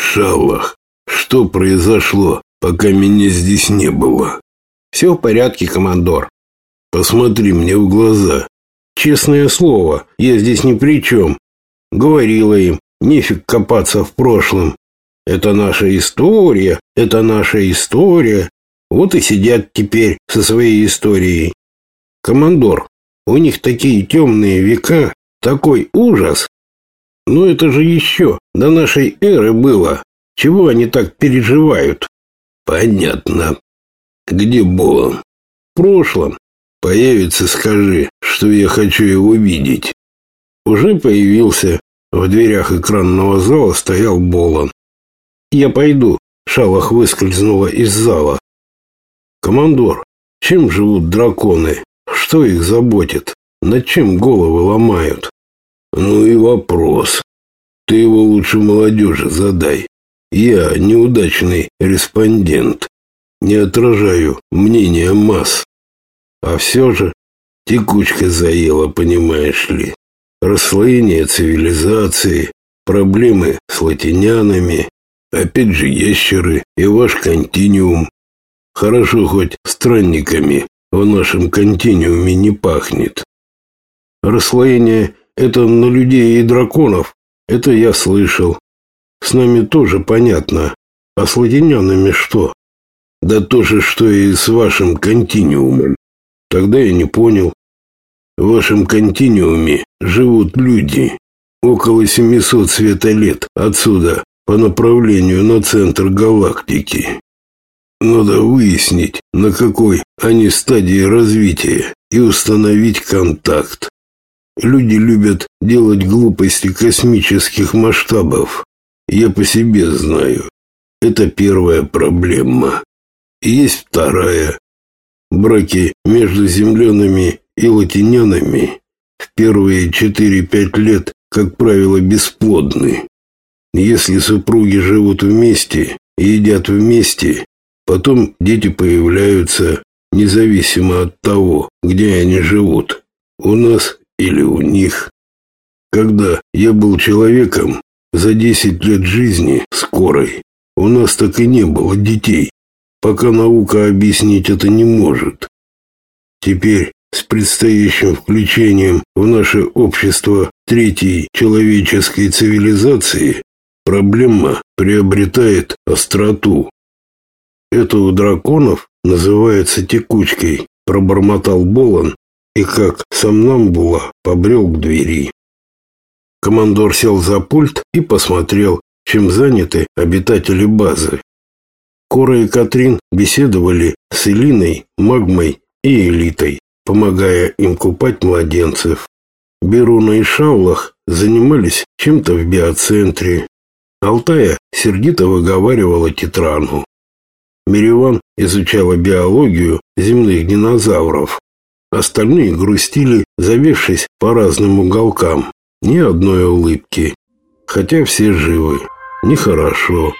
Шалах, что произошло, пока меня здесь не было? Все в порядке, командор. Посмотри мне в глаза. Честное слово, я здесь ни при чем. Говорила им, нефиг копаться в прошлом. Это наша история, это наша история. Вот и сидят теперь со своей историей. Командор, у них такие темные века, такой ужас. Но это же еще до нашей эры было. Чего они так переживают? Понятно. Где Болон? В прошлом. Появится, скажи, что я хочу его видеть. Уже появился. В дверях экранного зала стоял Болон. Я пойду. Шалах выскользнула из зала. Командор, чем живут драконы? Что их заботит? Над чем головы ломают? Ну и вопрос. Ты его лучше молодежи задай. Я неудачный респондент. Не отражаю мнение масс. А все же текучка заела, понимаешь ли. Расслоение цивилизации, проблемы с латинянами, опять же ящеры и ваш континиум. Хорошо хоть странниками в нашем континиуме не пахнет. Расслоение это на людей и драконов, это я слышал. С нами тоже понятно. А с латинянами что? Да то же, что и с вашим континиумом. Тогда я не понял. В вашем континиуме живут люди. Около 700 светолет отсюда по направлению на центр галактики. Надо выяснить, на какой они стадии развития и установить контакт. Люди любят делать глупости космических масштабов. Я по себе знаю. Это первая проблема. Есть вторая. Браки между землянами и латинянами в первые 4-5 лет, как правило, бесплодны. Если супруги живут вместе едят вместе, потом дети появляются независимо от того, где они живут. У нас или у них. Когда я был человеком, за 10 лет жизни скорой, у нас так и не было детей, пока наука объяснить это не может. Теперь с предстоящим включением в наше общество третьей человеческой цивилизации проблема приобретает остроту. Это у драконов называется текучкой, пробормотал Болон, и как сомнамбула побрел к двери. Командор сел за пульт и посмотрел, чем заняты обитатели базы. Кора и Катрин беседовали с Элиной, Магмой и Элитой, помогая им купать младенцев. Беруна и Шаулах занимались чем-то в биоцентре. Алтая сердито выговаривала Титрану. Мириван изучала биологию земных динозавров. Остальные грустили, завевшись по разным уголкам. Ни одной улыбки. Хотя все живы. Нехорошо.